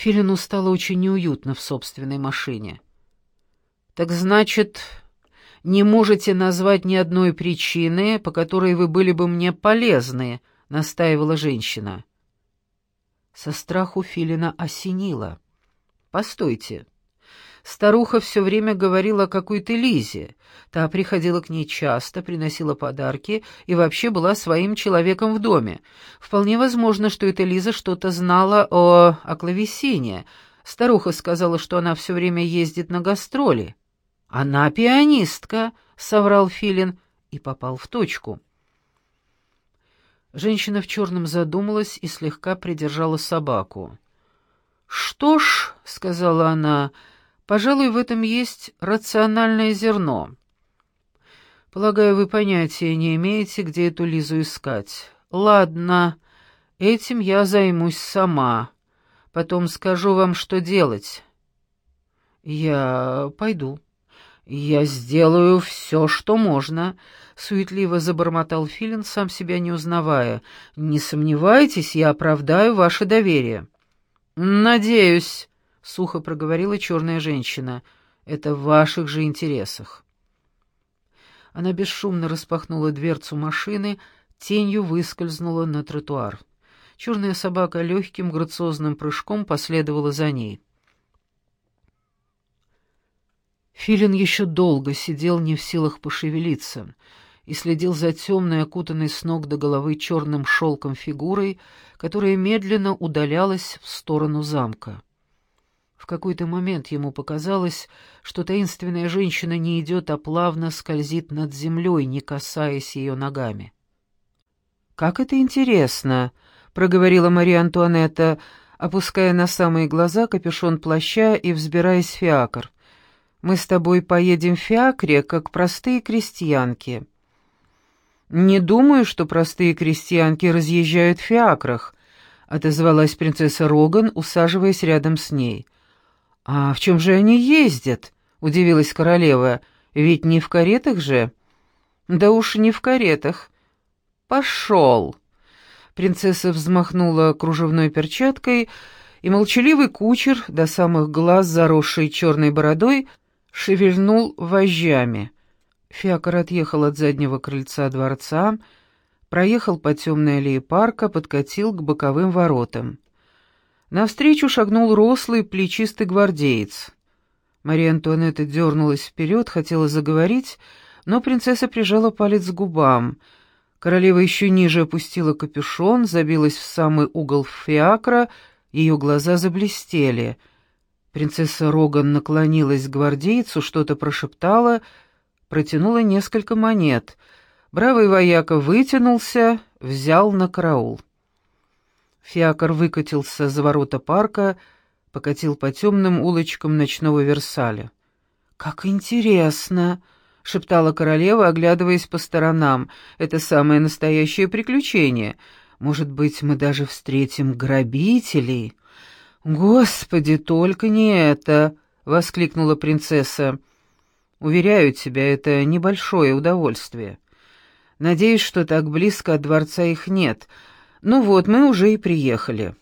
Филину стало очень неуютно в собственной машине. «Так значит, не можете назвать ни одной причины, по которой вы были бы мне полезны», — настаивала женщина. Со страху Филина осенило. «Постойте. Старуха все время говорила о какой-то Лизе. Та приходила к ней часто, приносила подарки и вообще была своим человеком в доме. Вполне возможно, что эта Лиза что-то знала о, о клавесине. Старуха сказала, что она все время ездит на гастроли. «Она пианистка», — соврал Филин и попал в точку. Женщина в черном задумалась и слегка придержала собаку. «Что ж», — сказала она, — «пожалуй, в этом есть рациональное зерно. Полагаю, вы понятия не имеете, где эту Лизу искать. Ладно, этим я займусь сама. Потом скажу вам, что делать». «Я пойду», «Я сделаю все, что можно», — суетливо забормотал Филин, сам себя не узнавая. «Не сомневайтесь, я оправдаю ваше доверие». «Надеюсь», — сухо проговорила черная женщина, — «это в ваших же интересах». Она бесшумно распахнула дверцу машины, тенью выскользнула на тротуар. Черная собака легким грациозным прыжком последовала за ней. Филин еще долго сидел не в силах пошевелиться и следил за темной, окутанной с ног до головы черным шелком фигурой, которая медленно удалялась в сторону замка. Какой-то момент ему показалось, что таинственная женщина не идет, а плавно скользит над землей, не касаясь ее ногами. «Как это интересно!» — проговорила Мария Антуанетта, опуская на самые глаза капюшон плаща и взбираясь в фиакр. Мы с тобой поедем в Фиакре, как простые крестьянки». «Не думаю, что простые крестьянки разъезжают в Фиакрах», — отозвалась принцесса Роган, усаживаясь рядом с ней. «А в чем же они ездят?» — удивилась королева. «Ведь не в каретах же?» «Да уж не в каретах». «Пошел!» Принцесса взмахнула кружевной перчаткой, и молчаливый кучер, до самых глаз заросший черной бородой, шевельнул вожжами. Фиакр отъехал от заднего крыльца дворца, проехал по темной аллее парка, подкатил к боковым воротам. Навстречу шагнул рослый плечистый гвардеец. Мария Антуанетта дернулась вперед, хотела заговорить, но принцесса прижала палец к губам. Королева еще ниже опустила капюшон, забилась в самый угол фиакра, ее глаза заблестели — Принцесса Роган наклонилась к гвардейцу, что-то прошептала, протянула несколько монет. Бравый вояка вытянулся, взял на караул. Фиакр выкатился за ворота парка, покатил по темным улочкам ночного Версаля. «Как интересно!» — шептала королева, оглядываясь по сторонам. «Это самое настоящее приключение. Может быть, мы даже встретим грабителей?» «Господи, только не это!» — воскликнула принцесса. «Уверяю тебя, это небольшое удовольствие. Надеюсь, что так близко от дворца их нет. Ну вот, мы уже и приехали».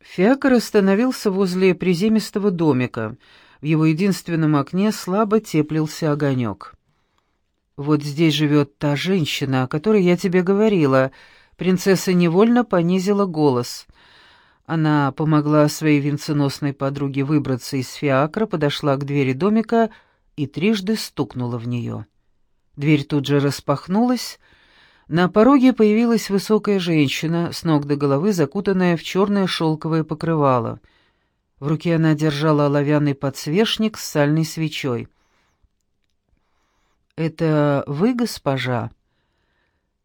Фиакр остановился возле приземистого домика. В его единственном окне слабо теплился огонек. «Вот здесь живет та женщина, о которой я тебе говорила». Принцесса невольно понизила голос — она помогла своей венценосной подруге выбраться из фиакра, подошла к двери домика и трижды стукнула в нее. Дверь тут же распахнулась. На пороге появилась высокая женщина, с ног до головы закутанная в черное шелковое покрывало. В руке она держала оловянный подсвечник с сальной свечой. «Это вы, госпожа?»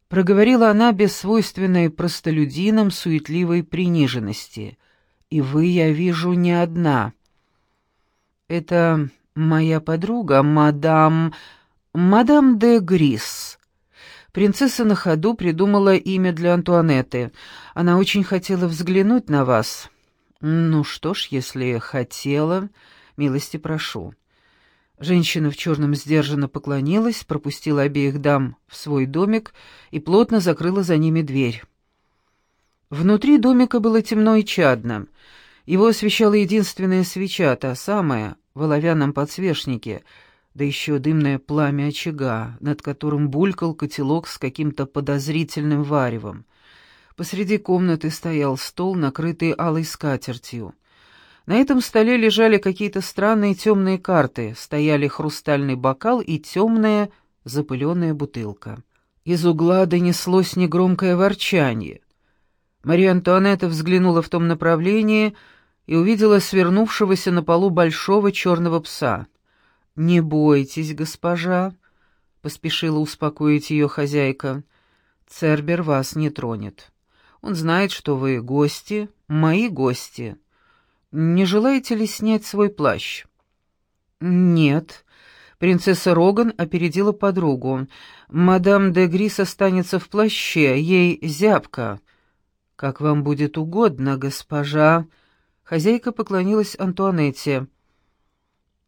Проговорила она без свойственной простолюдинам суетливой приниженности. «И вы, я вижу, не одна. Это моя подруга, мадам... мадам де Грис». Принцесса на ходу придумала имя для Антуанетты. Она очень хотела взглянуть на вас. Ну что ж, если хотела, милости прошу. Женщина в черном сдержанно поклонилась, пропустила обеих дам в свой домик и плотно закрыла за ними дверь. Внутри домика было темно и чадно. Его освещала единственная свеча, та самая, в оловянном подсвечнике, да еще дымное пламя очага, над которым булькал котелок с каким-то подозрительным варевом. Посреди комнаты стоял стол, накрытый алой скатертью. На этом столе лежали какие-то странные темные карты, стояли хрустальный бокал и темная запыленная бутылка. Из угла донеслось негромкое ворчание. Мария Антуанетта взглянула в том направлении и увидела свернувшегося на полу большого черного пса. «Не бойтесь, госпожа», — поспешила успокоить ее хозяйка, — «Цербер вас не тронет. Он знает, что вы гости, мои гости. Не желаете ли снять свой плащ?» «Нет». Принцесса Роган опередила подругу. «Мадам де Грис останется в плаще, ей зябко». «Как вам будет угодно, госпожа». Хозяйка поклонилась Антуанетте.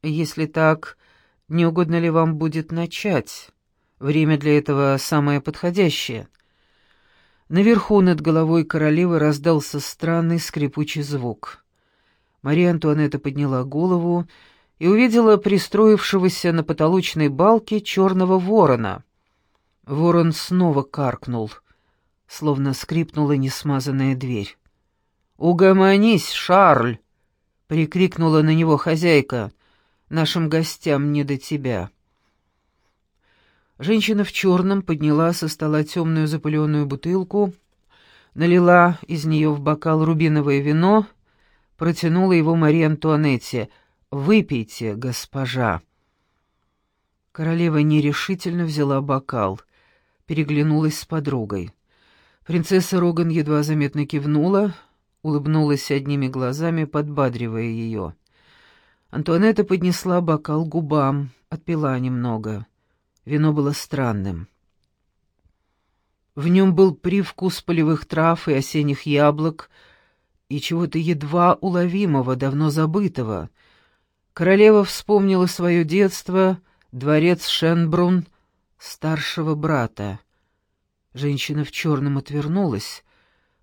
«Если так, не угодно ли вам будет начать? Время для этого самое подходящее». Наверху над головой королевы раздался странный скрипучий звук. Мария Антуанетта подняла голову и увидела пристроившегося на потолочной балке черного ворона. Ворон снова каркнул, словно скрипнула несмазанная дверь. «Угомонись, Шарль!» — прикрикнула на него хозяйка. «Нашим гостям не до тебя». Женщина в черном подняла со стола темную запыленную бутылку, налила из нее в бокал рубиновое вино, протянула его Марии Антуанетте. «Выпейте, госпожа». Королева нерешительно взяла бокал, переглянулась с подругой. Принцесса Роган едва заметно кивнула, улыбнулась одними глазами, подбадривая ее. Антуанетта поднесла бокал губам, отпила немного. Вино было странным. В нем был привкус полевых трав и осенних яблок, и чего-то едва уловимого, давно забытого. Королева вспомнила свое детство, дворец Шенбрун, старшего брата. Женщина в черном отвернулась,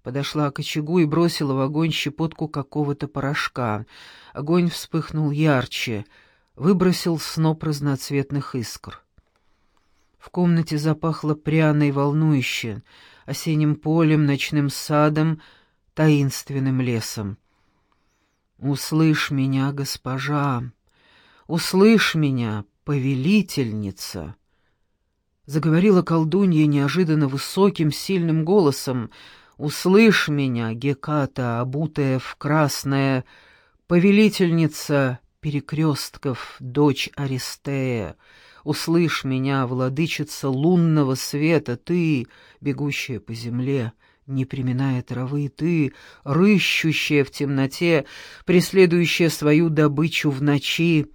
подошла к очагу и бросила в огонь щепотку какого-то порошка. Огонь вспыхнул ярче, выбросил сноп разноцветных искр. В комнате запахло пряно и волнующе, осенним полем, ночным садом, таинственным лесом. «Услышь меня, госпожа! Услышь меня, повелительница!» Заговорила колдунья неожиданно высоким, сильным голосом. «Услышь меня, Геката, обутая в красное, повелительница перекрестков, дочь Аристея!» Услышь меня, владычица лунного света, ты, бегущая по земле, не приминая травы, ты, рыщущая в темноте, преследующая свою добычу в ночи,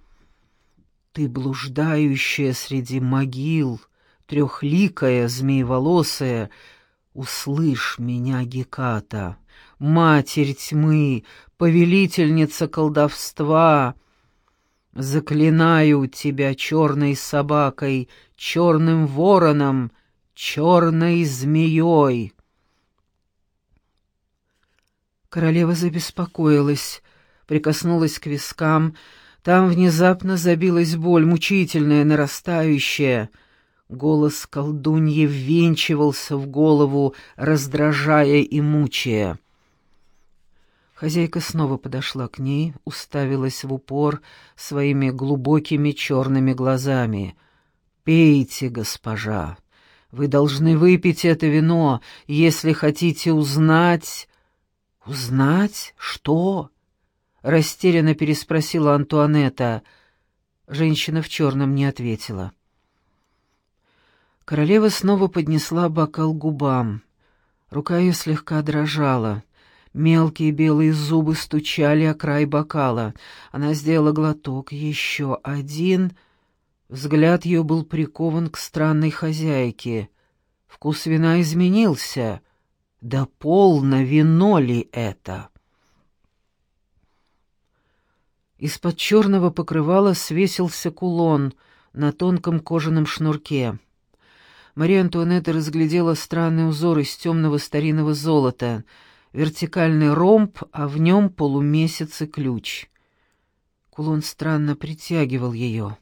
ты, блуждающая среди могил, трехликая, змееволосая, услышь меня, Геката, матерь тьмы, повелительница колдовства — Заклинаю тебя черной собакой, черным вороном, черной змеей. Королева забеспокоилась, прикоснулась к вискам. Там внезапно забилась боль, мучительная, нарастающая. Голос колдуньи ввинчивался в голову, раздражая и мучая. Хозяйка снова подошла к ней, уставилась в упор своими глубокими черными глазами. «Пейте, госпожа. Вы должны выпить это вино, если хотите узнать...» «Узнать? Что?» — растерянно переспросила Антуанетта. Женщина в черном не ответила. Королева снова поднесла бокал к губам. Рука ее слегка дрожала. Мелкие белые зубы стучали о край бокала. Она сделала глоток, еще один. Взгляд ее был прикован к странной хозяйке. Вкус вина изменился. Да полно вино ли это? Из-под черного покрывала свесился кулон на тонком кожаном шнурке. Мария Антуанетта разглядела странный узор из темного старинного золота — вертикальный ромб, а в нем полумесяц и ключ. Кулон странно притягивал ее.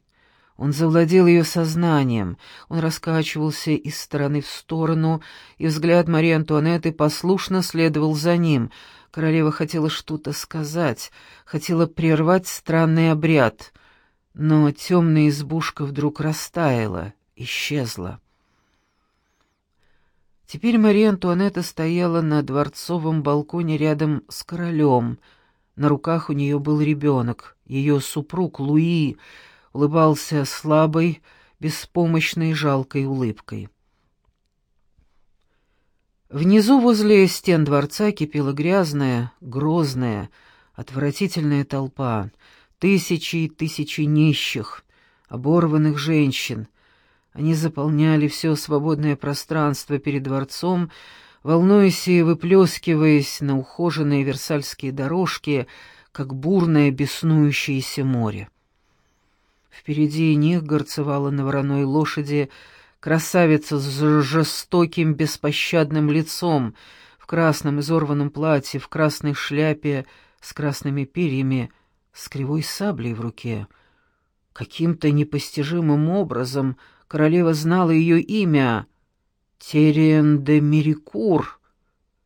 Он завладел ее сознанием, он раскачивался из стороны в сторону, и взгляд Марии Антуанетты послушно следовал за ним. Королева хотела что-то сказать, хотела прервать странный обряд, но темная избушка вдруг растаяла, исчезла. Теперь Мария Антуанетта стояла на дворцовом балконе рядом с королем. На руках у нее был ребенок, ее супруг Луи, улыбался слабой, беспомощной, жалкой улыбкой. Внизу возле стен дворца кипела грязная, грозная, отвратительная толпа, тысячи и тысячи нищих, оборванных женщин. Они заполняли все свободное пространство перед дворцом, волнуясь и выплескиваясь на ухоженные версальские дорожки, как бурное беснующееся море. Впереди них горцевала на вороной лошади красавица с жестоким беспощадным лицом, в красном изорванном платье, в красной шляпе с красными перьями, с кривой саблей в руке. Каким-то непостижимым образом королева знала ее имя — Терен Мерикур.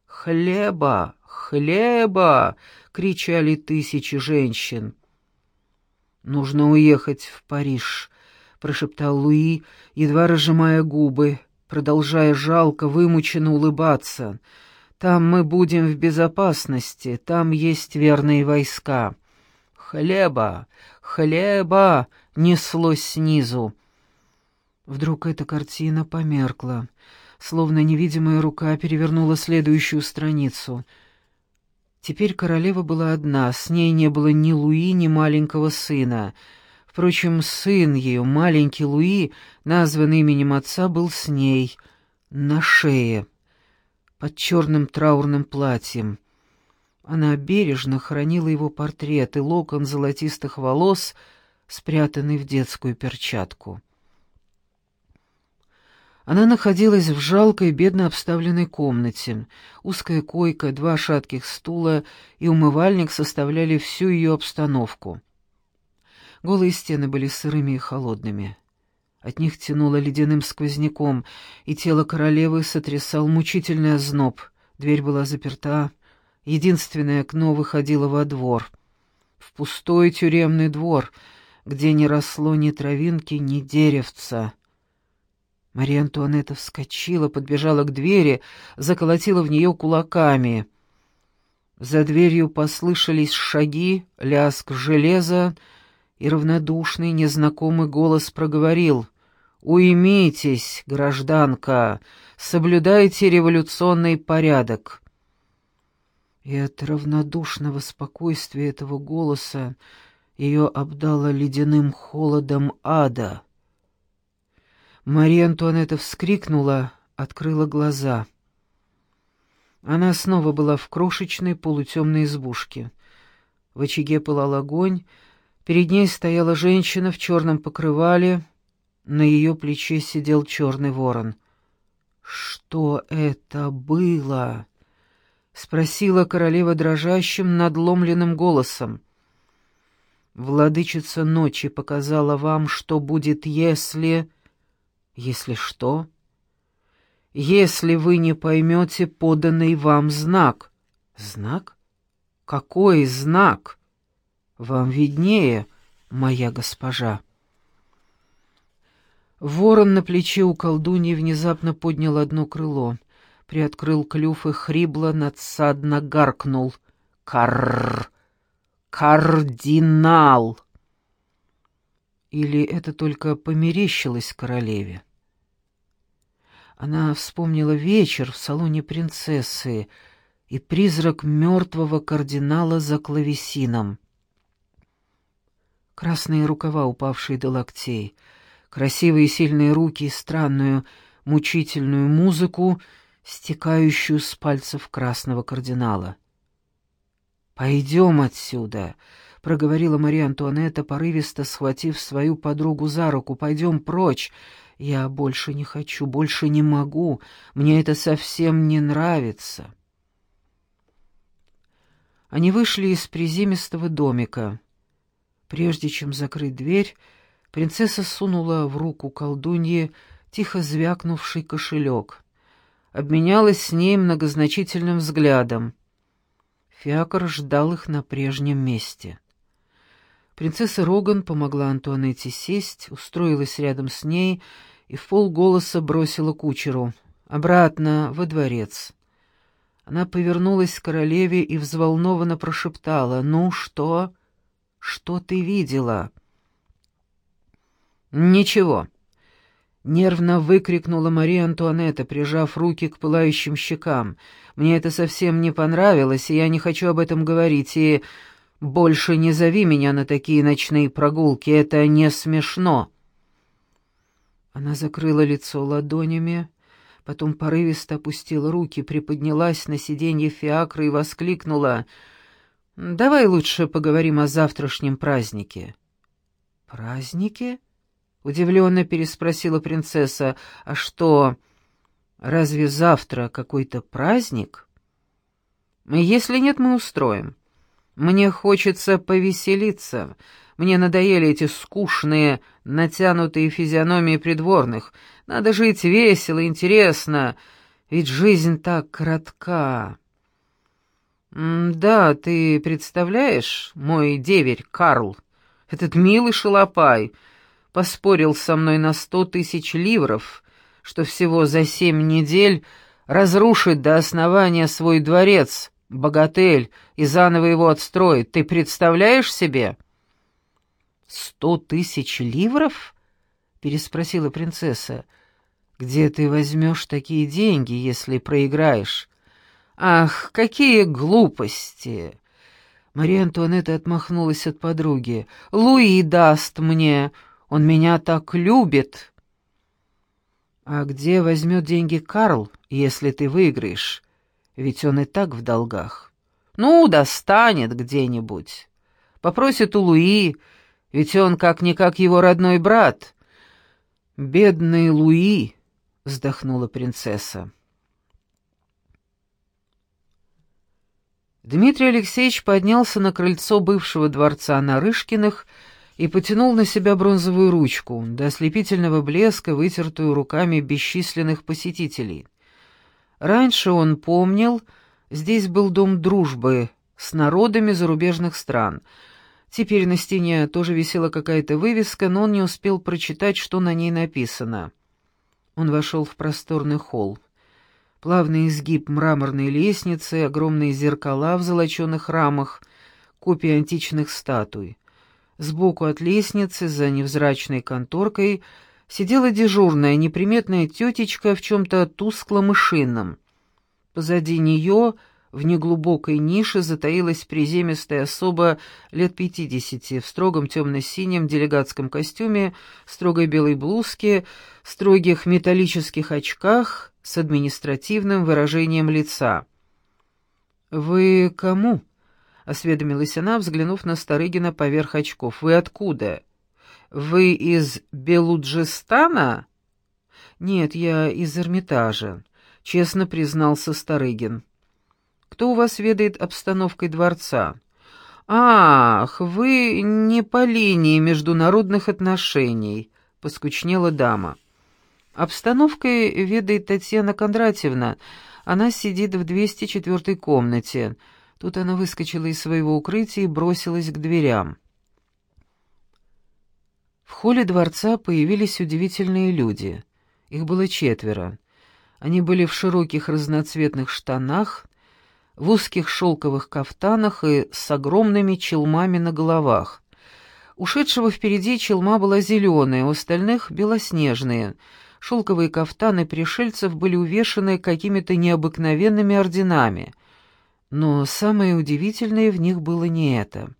«Хлеба! Хлеба!» — кричали тысячи женщин. «Нужно уехать в Париж», — прошептал Луи, едва разжимая губы, продолжая жалко, вымученно улыбаться. «Там мы будем в безопасности, там есть верные войска». «Хлеба! Хлеба!» — неслось снизу. Вдруг эта картина померкла, словно невидимая рука перевернула следующую страницу — Теперь королева была одна, с ней не было ни Луи, ни маленького сына. Впрочем, сын ее, маленький Луи, названный именем отца, был с ней, на шее, под черным траурным платьем. Она бережно хранила его портрет и локон золотистых волос, спрятанный в детскую перчатку. Она находилась в жалкой, бедно обставленной комнате. Узкая койка, два шатких стула и умывальник составляли всю ее обстановку. Голые стены были сырыми и холодными. От них тянуло ледяным сквозняком, и тело королевы сотрясал мучительный озноб. Дверь была заперта, единственное окно выходило во двор. В пустой тюремный двор, где не росло ни травинки, ни деревца. Мария Антуанетта вскочила, подбежала к двери, заколотила в нее кулаками. За дверью послышались шаги, лязг железа, и равнодушный, незнакомый голос проговорил «Уймитесь, гражданка, соблюдайте революционный порядок». И от равнодушного спокойствия этого голоса ее обдало ледяным холодом ада. Мария Антуанетта вскрикнула, открыла глаза. Она снова была в крошечной полутемной избушке. В очаге пылал огонь, перед ней стояла женщина в черном покрывале, на ее плече сидел черный ворон. «Что это было?» — спросила королева дрожащим, надломленным голосом. «Владычица ночи показала вам, что будет, если...» Если что, если вы не поймете поданный вам знак. Знак? Какой знак? Вам виднее, моя госпожа. Ворон на плече у колдуньи внезапно поднял одно крыло, приоткрыл клюв и хрипло надсадно гаркнул. «Карр! Кардинал!» Или это только померещилось королеве? Она вспомнила вечер в салоне принцессы и призрак мертвого кардинала за клавесином. Красные рукава, упавшие до локтей, красивые сильные руки и странную, мучительную музыку, стекающую с пальцев красного кардинала. «Пойдем отсюда!» — проговорила Мария Антуанетта, порывисто схватив свою подругу за руку. «Пойдем прочь! Я больше не хочу, больше не могу. Мне это совсем не нравится». Они вышли из приземистого домика. Прежде чем закрыть дверь, принцесса сунула в руку колдуньи тихо звякнувший кошелек. Обменялась с ней многозначительным взглядом. Фиакр ждал их на прежнем месте. Принцесса Роган помогла Антуанетте сесть, устроилась рядом с ней и в полголоса бросила кучеру. «Обратно, во дворец». Она повернулась к королеве и взволнованно прошептала. «Ну что? Что ты видела?» «Ничего», — нервно выкрикнула Мария Антуанетта, прижав руки к пылающим щекам. «Мне это совсем не понравилось, и я не хочу об этом говорить, и больше не зови меня на такие ночные прогулки, это не смешно». Она закрыла лицо ладонями, потом порывисто опустила руки, приподнялась на сиденье фиакры и воскликнула «Давай лучше поговорим о завтрашнем празднике». «Празднике?» — удивленно переспросила принцесса. «А что, разве завтра какой-то праздник?» «Если нет, мы устроим. Мне хочется повеселиться». Мне надоели эти скучные, натянутые физиономии придворных. Надо жить весело, интересно, ведь жизнь так коротка. «Да, ты представляешь, мой деверь Карл, этот милый шалопай, поспорил со мной на сто тысяч ливров, что всего за семь недель разрушит до основания свой дворец, богатель, и заново его отстроит. Ты представляешь себе?» «Сто тысяч ливров?» — переспросила принцесса. «Где ты возьмешь такие деньги, если проиграешь?» «Ах, какие глупости!» Мария Антуанетта отмахнулась от подруги. «Луи даст мне, он меня так любит!» «А где возьмет деньги Карл, если ты выиграешь? Ведь он и так в долгах». «Ну, достанет где-нибудь. Попросит у Луи, ведь он как-никак его родной брат. Бедный Луи, вздохнула принцесса. Дмитрий Алексеевич поднялся на крыльцо бывшего дворца Нарышкиных и потянул на себя бронзовую ручку, до ослепительного блеска, вытертую руками бесчисленных посетителей. Раньше он помнил, здесь был дом дружбы с народами зарубежных стран — Теперь на стене тоже висела какая-то вывеска, но он не успел прочитать, что на ней написано. Он вошел в просторный холл. Плавный изгиб мраморной лестницы, огромные зеркала в золоченых рамах, копии античных статуй. Сбоку от лестницы, за невзрачной конторкой, сидела дежурная, неприметная тетечка в чем-то тускло-мышином. Позади нее в неглубокой нише затаилась приземистая особа лет пятидесяти в строгом темно-синем делегатском костюме, строгой белой блузке, строгих металлических очках с административным выражением лица. «Вы кому?» — осведомилась она, взглянув на Старыгина поверх очков. «Вы откуда? Вы из Белуджистана?» «Нет, я из Эрмитажа», — честно признался Старыгин. Кто у вас ведает обстановкой дворца? Ах, вы не по линии международных отношений, поскучнела дама. Обстановкой ведает Татьяна Кондратьевна. Она сидит в 204 комнате. Тут она выскочила из своего укрытия и бросилась к дверям. В холле дворца появились удивительные люди. Их было четверо. Они были в широких разноцветных штанах, в узких шелковых кафтанах и с огромными челмами на головах. Ушедшего впереди челма была зеленая, у остальных — белоснежные. Шелковые кафтаны пришельцев были увешаны какими-то необыкновенными орденами. Но самое удивительное в них было не это.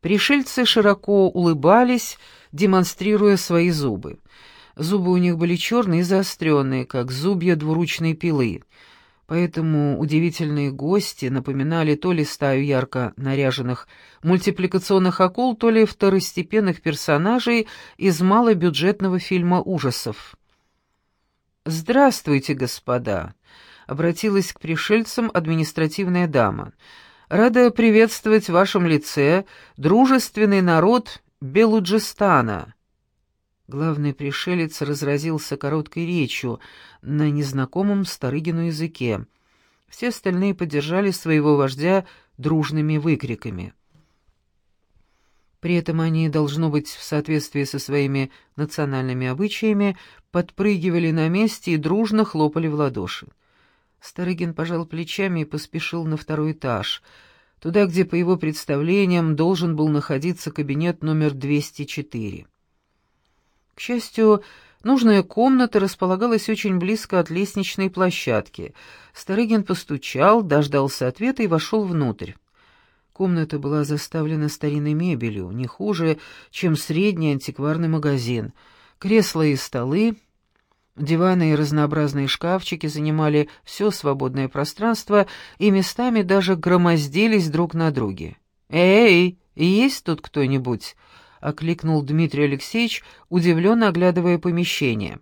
Пришельцы широко улыбались, демонстрируя свои зубы. Зубы у них были черные и заостренные, как зубья двуручной пилы — Поэтому удивительные гости напоминали то ли стаю ярко наряженных мультипликационных акул, то ли второстепенных персонажей из малобюджетного фильма ужасов. «Здравствуйте, господа!» — обратилась к пришельцам административная дама. Рада приветствовать в вашем лице дружественный народ Белуджистана». Главный пришелец разразился короткой речью на незнакомом Старыгину языке. Все остальные поддержали своего вождя дружными выкриками. При этом они, должно быть, в соответствии со своими национальными обычаями, подпрыгивали на месте и дружно хлопали в ладоши. Старыгин пожал плечами и поспешил на второй этаж, туда, где, по его представлениям, должен был находиться кабинет номер 204. К счастью, нужная комната располагалась очень близко от лестничной площадки. Старыгин постучал, дождался ответа и вошел внутрь. Комната была заставлена старинной мебелью, не хуже, чем средний антикварный магазин. Кресла и столы, диваны и разнообразные шкафчики занимали все свободное пространство и местами даже громоздились друг на друге. «Эй, есть тут кто-нибудь?» — окликнул Дмитрий Алексеевич, удивленно оглядывая помещение.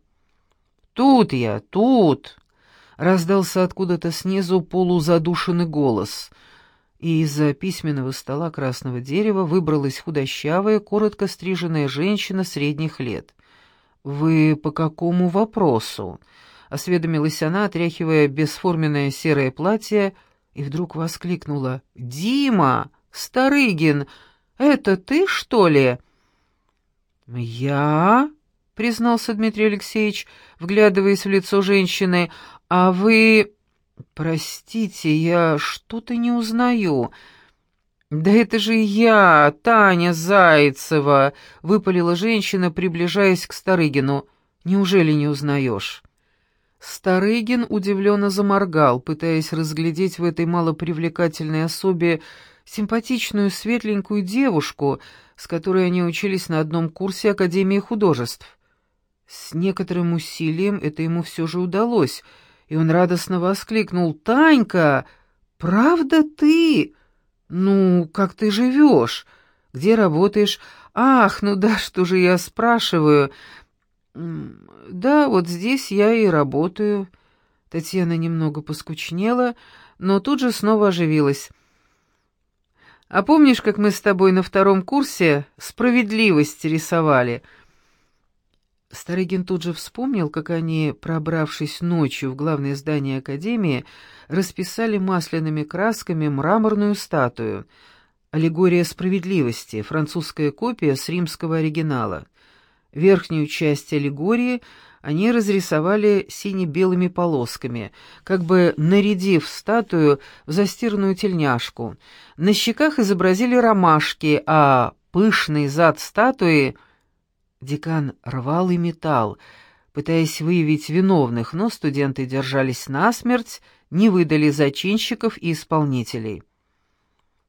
«Тут я, тут!» — раздался откуда-то снизу полузадушенный голос — и из-за письменного стола красного дерева выбралась худощавая, коротко стриженная женщина средних лет. «Вы по какому вопросу?» — осведомилась она, отряхивая бесформенное серое платье, и вдруг воскликнула. «Дима! Старыгин! Это ты, что ли?» «Я?» — признался Дмитрий Алексеевич, вглядываясь в лицо женщины. «А вы...» «Простите, я что-то не узнаю». «Да это же я, Таня Зайцева!» — выпалила женщина, приближаясь к Старыгину. «Неужели не узнаешь?» Старыгин удивленно заморгал, пытаясь разглядеть в этой малопривлекательной особе симпатичную светленькую девушку, с которой они учились на одном курсе Академии художеств. С некоторым усилием это ему все же удалось — и он радостно воскликнул «Танька, правда ты? Ну, как ты живешь? Где работаешь? Ах, ну да, что же я спрашиваю? Да, вот здесь я и работаю». Татьяна немного поскучнела, но тут же снова оживилась. «А помнишь, как мы с тобой на втором курсе справедливость рисовали?» Старыгин тут же вспомнил, как они, пробравшись ночью в главное здание Академии, расписали масляными красками мраморную статую. Аллегория справедливости, французская копия с римского оригинала. Верхнюю часть аллегории они разрисовали сине-белыми полосками, как бы нарядив статую в застиранную тельняшку. На щеках изобразили ромашки, а пышный зад статуи — Декан рвал и металл, пытаясь выявить виновных, но студенты держались насмерть, не выдали зачинщиков и исполнителей.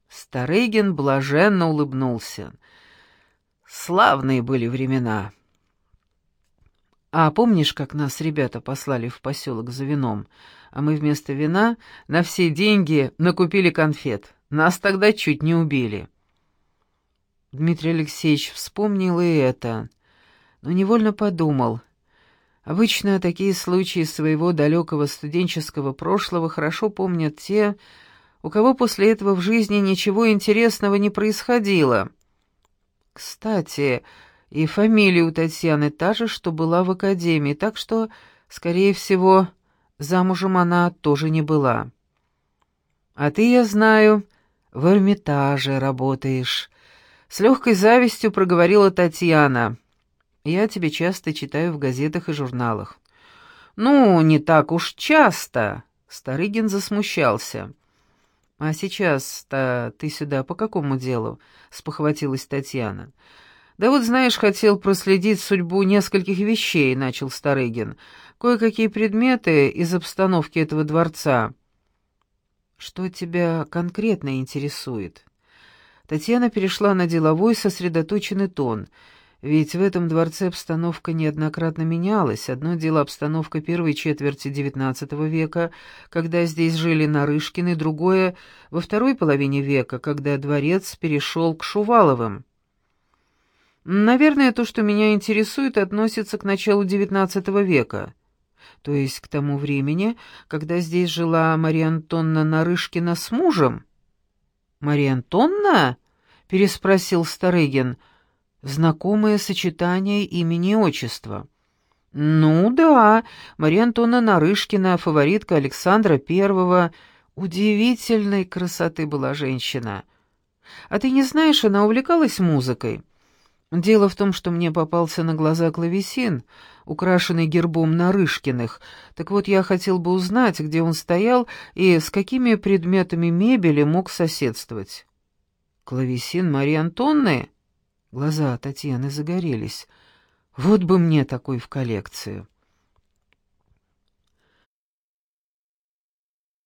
Старыгин блаженно улыбнулся. Славные были времена. А помнишь, как нас ребята послали в поселок за вином, а мы вместо вина на все деньги накупили конфет? Нас тогда чуть не убили. Дмитрий Алексеевич вспомнил и это но невольно подумал. Обычно такие случаи своего далекого студенческого прошлого хорошо помнят те, у кого после этого в жизни ничего интересного не происходило. Кстати, и фамилия у Татьяны та же, что была в академии, так что, скорее всего, замужем она тоже не была. «А ты, я знаю, в Эрмитаже работаешь», — с легкой завистью проговорила Татьяна. Я тебе часто читаю в газетах и журналах». «Ну, не так уж часто», — Старыгин засмущался. «А сейчас-то ты сюда по какому делу?» — спохватилась Татьяна. «Да вот, знаешь, хотел проследить судьбу нескольких вещей», — начал Старыгин. «Кое-какие предметы из обстановки этого дворца». «Что тебя конкретно интересует?» Татьяна перешла на деловой сосредоточенный тон — ведь в этом дворце обстановка неоднократно менялась. Одно дело обстановка первой четверти XIX века, когда здесь жили Нарышкины, другое — во второй половине века, когда дворец перешел к Шуваловым. Наверное, то, что меня интересует, относится к началу XIX века, то есть к тому времени, когда здесь жила Мария Антонна Нарышкина с мужем. «Мария Антонна?» — переспросил Старыгин. «Знакомое сочетание имени и отчества». «Ну да, Мария Антонна Нарышкина, фаворитка Александра Первого. Удивительной красоты была женщина. А ты не знаешь, она увлекалась музыкой?» Дело в том, что мне попался на глаза клавесин, украшенный гербом Нарышкиных. Так вот, я хотел бы узнать, где он стоял и с какими предметами мебели мог соседствовать. Клавесин Марии Антонны? Глаза Татьяны загорелись. Вот бы мне такой в коллекцию.